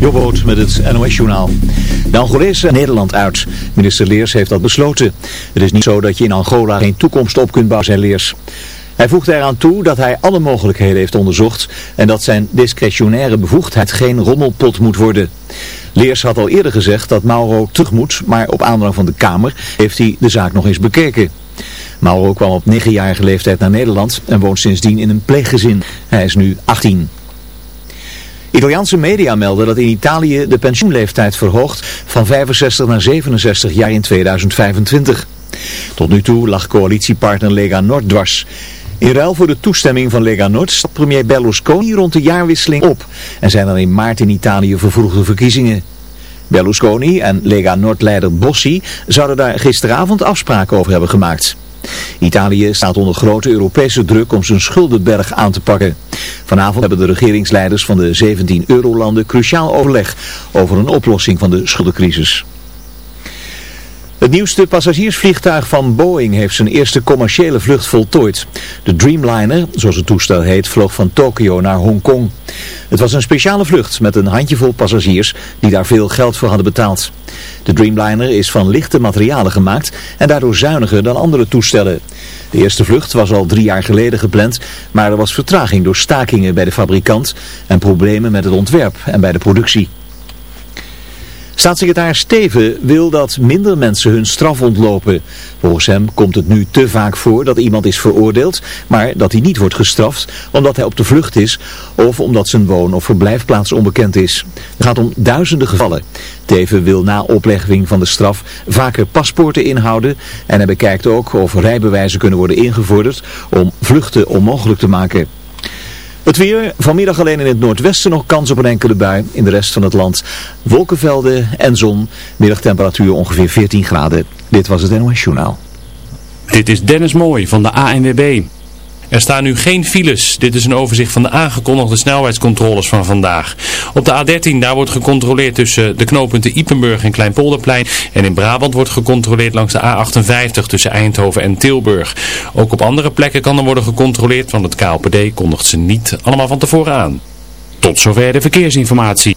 Jobboot met het NOS-journaal. De Angolese Nederland uit. Minister Leers heeft dat besloten. Het is niet zo dat je in Angola geen toekomst op kunt bouwen, zei Leers. Hij voegde eraan toe dat hij alle mogelijkheden heeft onderzocht en dat zijn discretionaire bevoegdheid geen rommelpot moet worden. Leers had al eerder gezegd dat Mauro terug moet, maar op aandrang van de Kamer heeft hij de zaak nog eens bekeken. Mauro kwam op 9-jarige leeftijd naar Nederland en woont sindsdien in een pleeggezin. Hij is nu 18. Italiaanse media melden dat in Italië de pensioenleeftijd verhoogt van 65 naar 67 jaar in 2025. Tot nu toe lag coalitiepartner Lega Nord dwars. In ruil voor de toestemming van Lega Nord staat premier Berlusconi rond de jaarwisseling op en zijn er in maart in Italië vervroegde verkiezingen. Berlusconi en Lega Nord-leider Bossi zouden daar gisteravond afspraken over hebben gemaakt. Italië staat onder grote Europese druk om zijn schuldenberg aan te pakken. Vanavond hebben de regeringsleiders van de 17 eurolanden cruciaal overleg over een oplossing van de schuldencrisis. Het nieuwste passagiersvliegtuig van Boeing heeft zijn eerste commerciële vlucht voltooid. De Dreamliner, zoals het toestel heet, vloog van Tokio naar Hongkong. Het was een speciale vlucht met een handjevol passagiers die daar veel geld voor hadden betaald. De Dreamliner is van lichte materialen gemaakt en daardoor zuiniger dan andere toestellen. De eerste vlucht was al drie jaar geleden gepland, maar er was vertraging door stakingen bij de fabrikant en problemen met het ontwerp en bij de productie. Staatssecretaris Steven wil dat minder mensen hun straf ontlopen. Volgens hem komt het nu te vaak voor dat iemand is veroordeeld, maar dat hij niet wordt gestraft omdat hij op de vlucht is of omdat zijn woon- of verblijfplaats onbekend is. Het gaat om duizenden gevallen. Teven wil na oplegging van de straf vaker paspoorten inhouden en hij bekijkt ook of rijbewijzen kunnen worden ingevorderd om vluchten onmogelijk te maken. Het weer, vanmiddag alleen in het noordwesten nog kans op een enkele bui. In de rest van het land wolkenvelden en zon. Middagtemperatuur ongeveer 14 graden. Dit was het NOS Journaal. Dit is Dennis Mooij van de ANWB. Er staan nu geen files. Dit is een overzicht van de aangekondigde snelheidscontroles van vandaag. Op de A13 daar wordt gecontroleerd tussen de knooppunten Ipenburg en Kleinpolderplein. En in Brabant wordt gecontroleerd langs de A58 tussen Eindhoven en Tilburg. Ook op andere plekken kan er worden gecontroleerd, want het KLPD kondigt ze niet allemaal van tevoren aan. Tot zover de verkeersinformatie.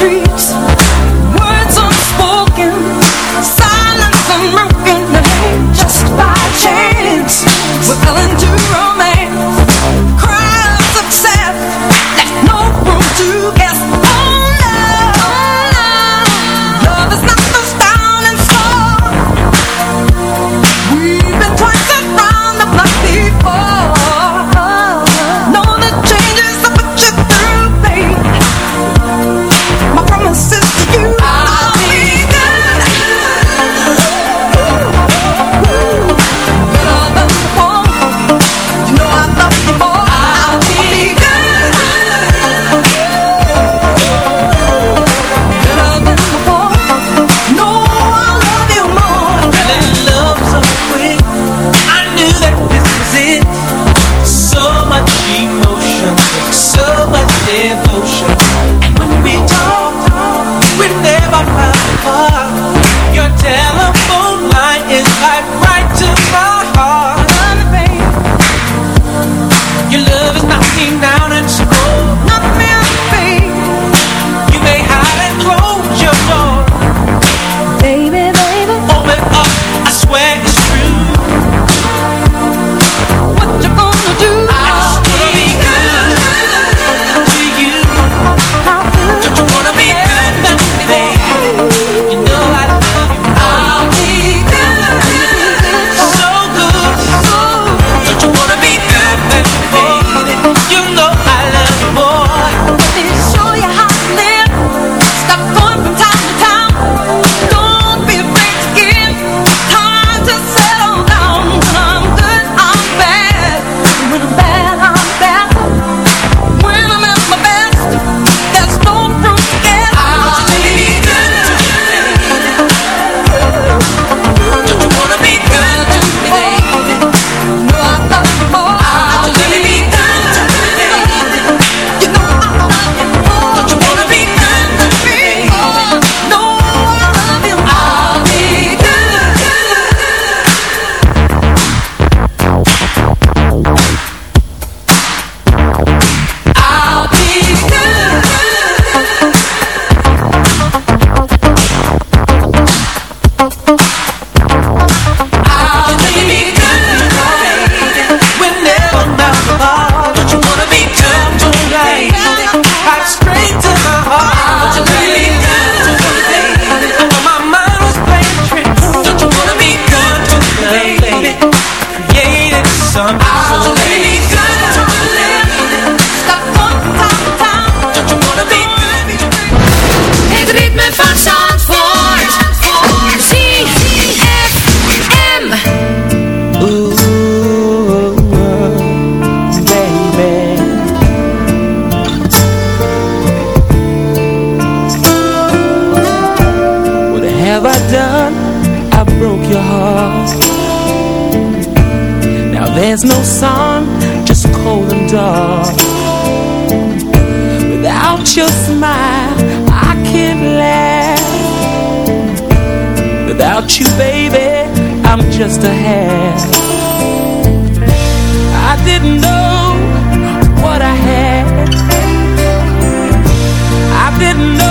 streets. The one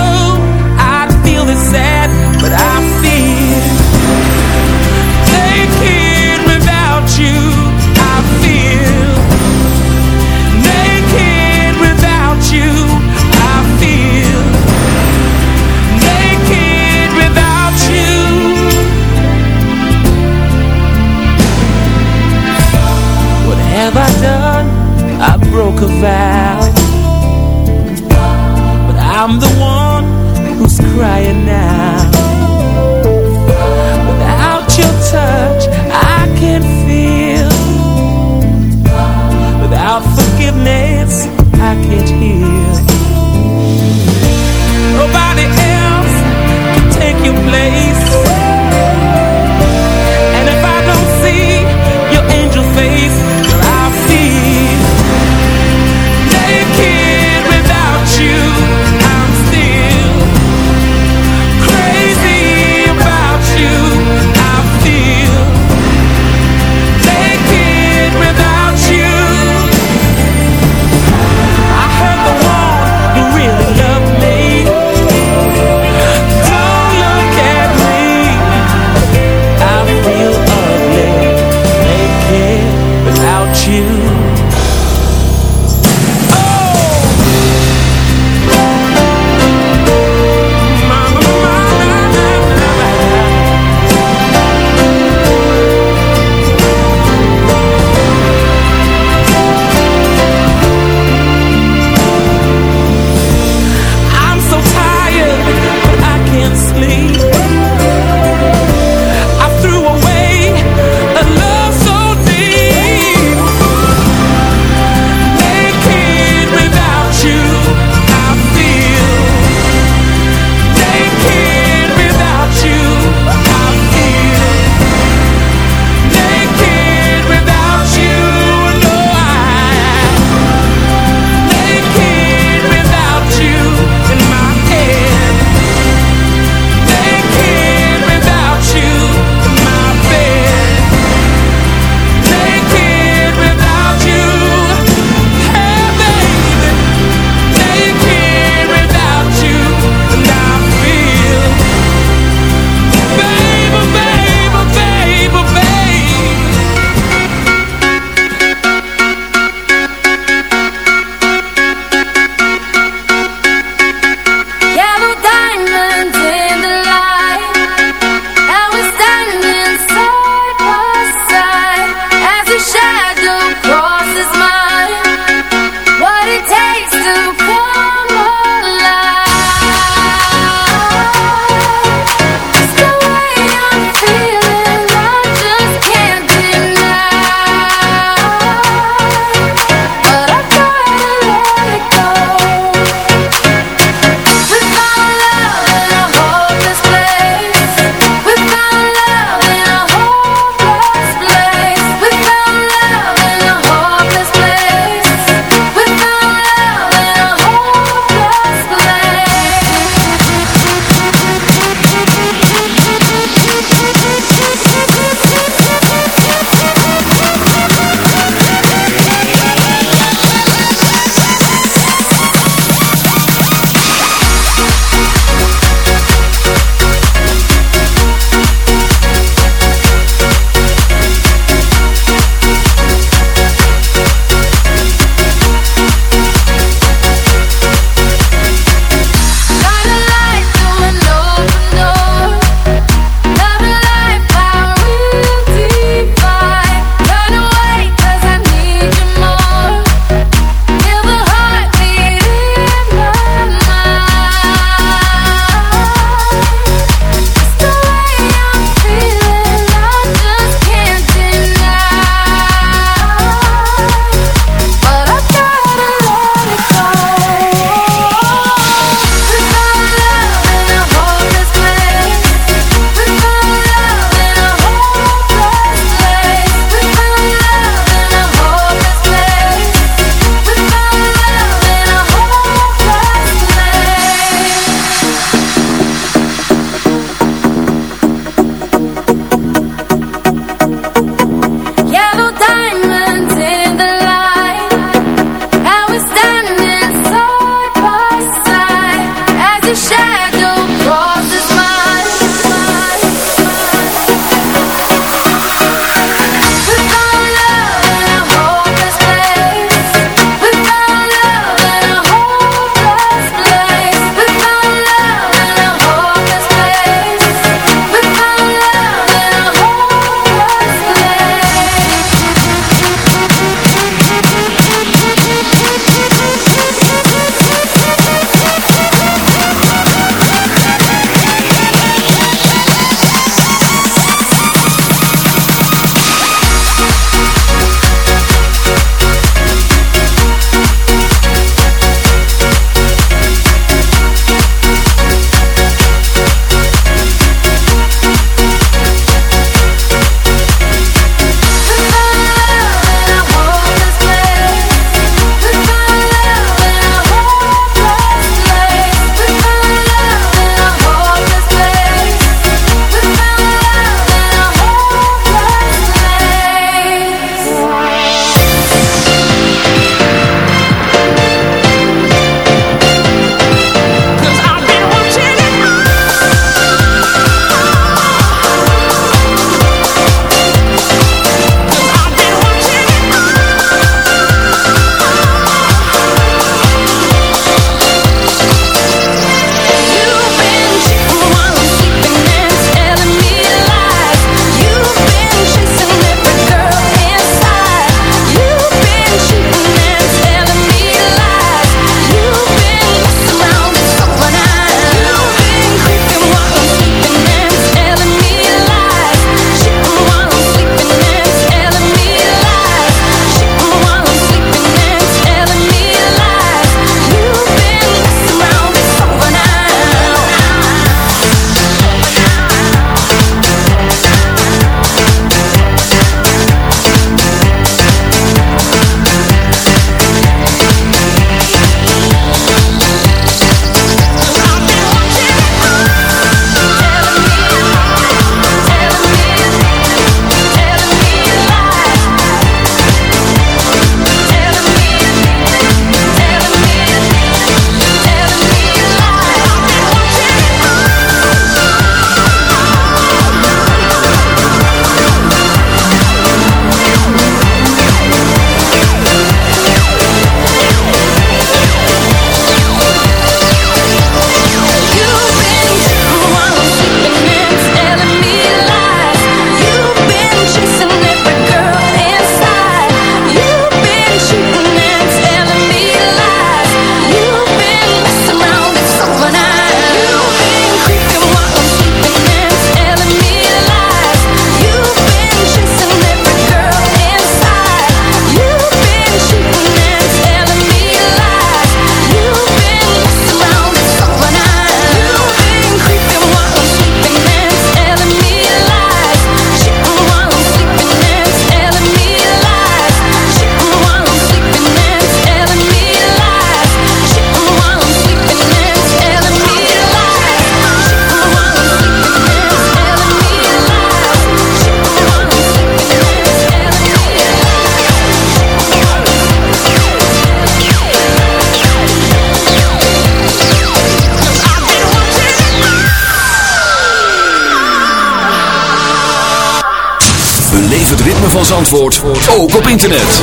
Zandvoort ook op internet.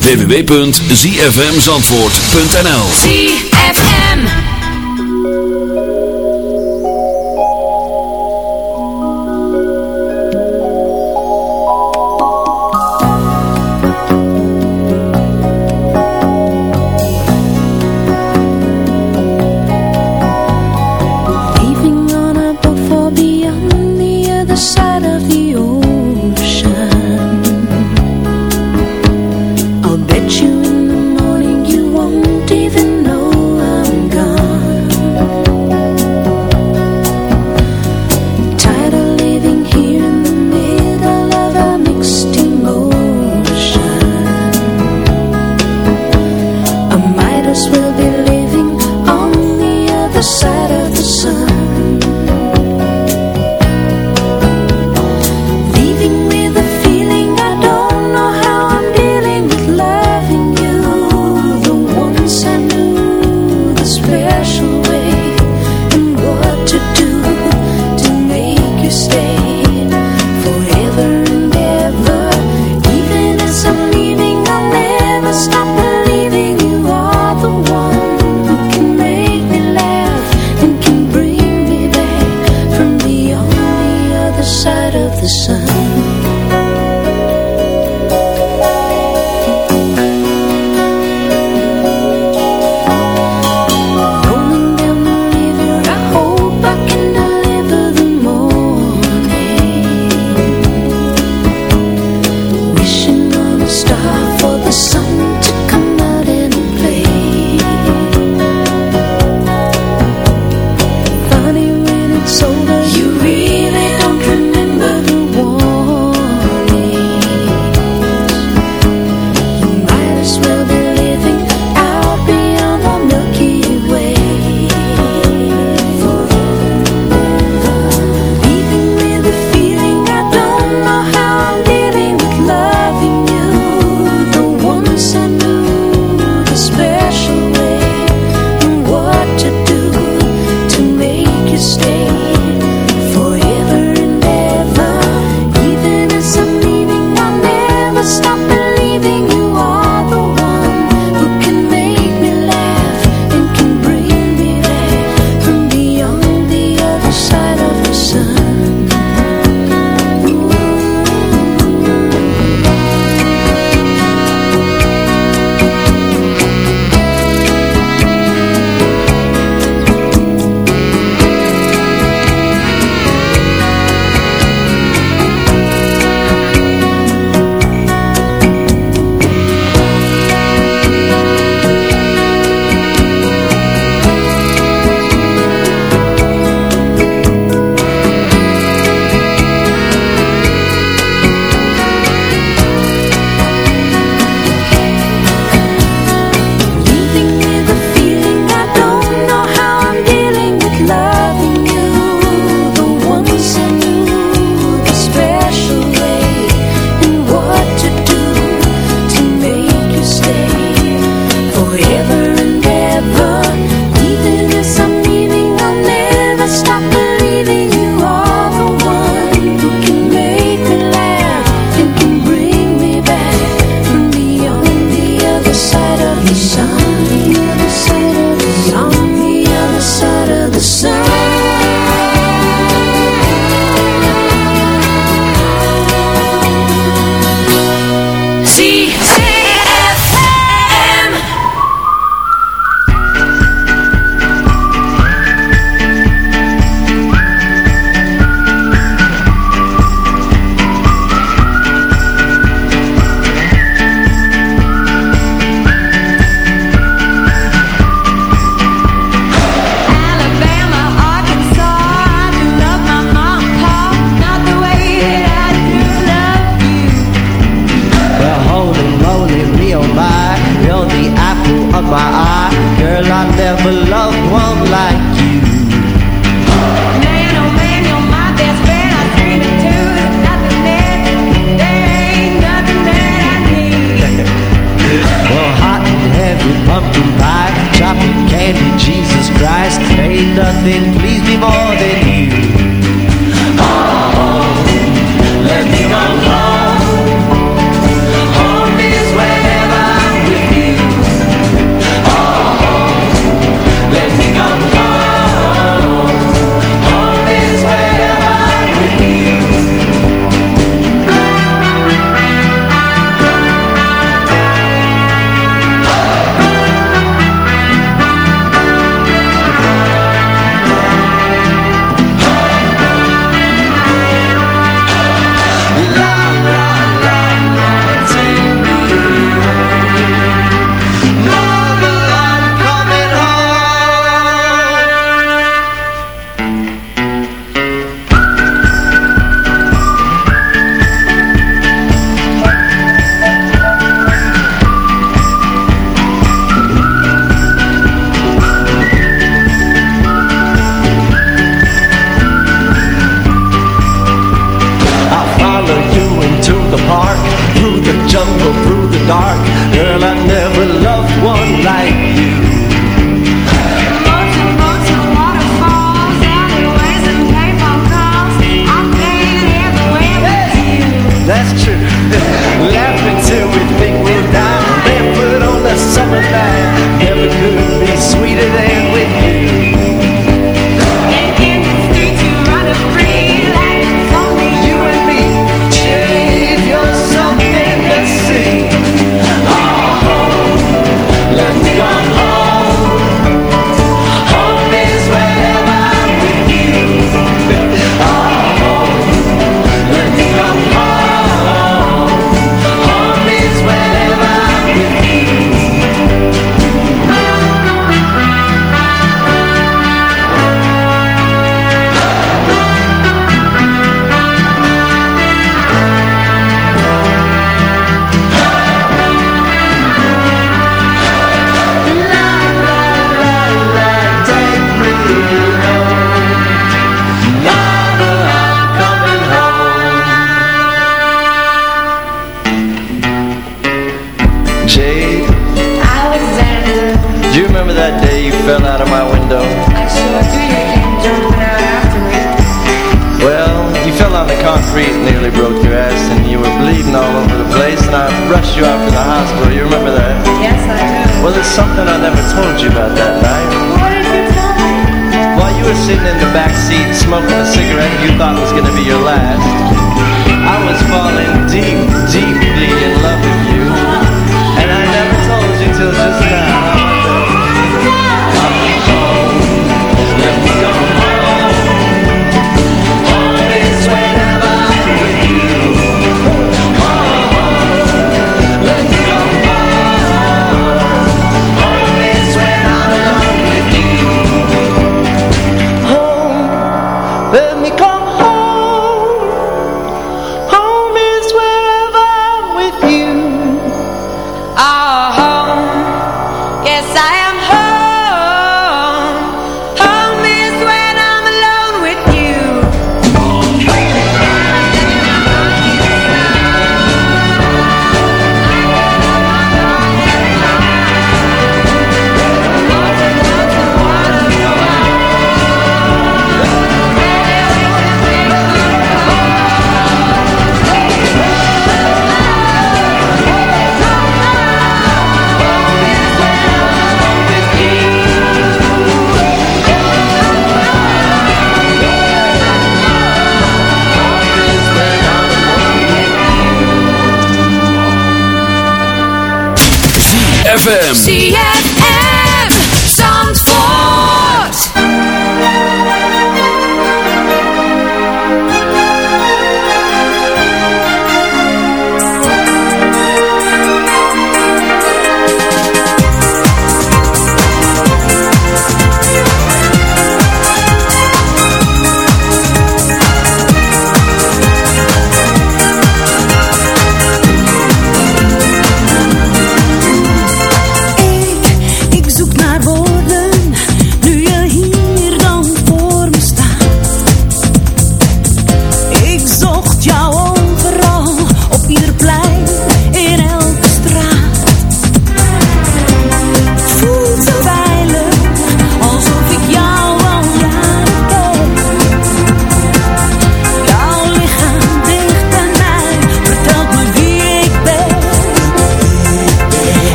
www.zfmzandvoort.nl ZFM on a boat the of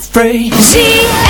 afraid.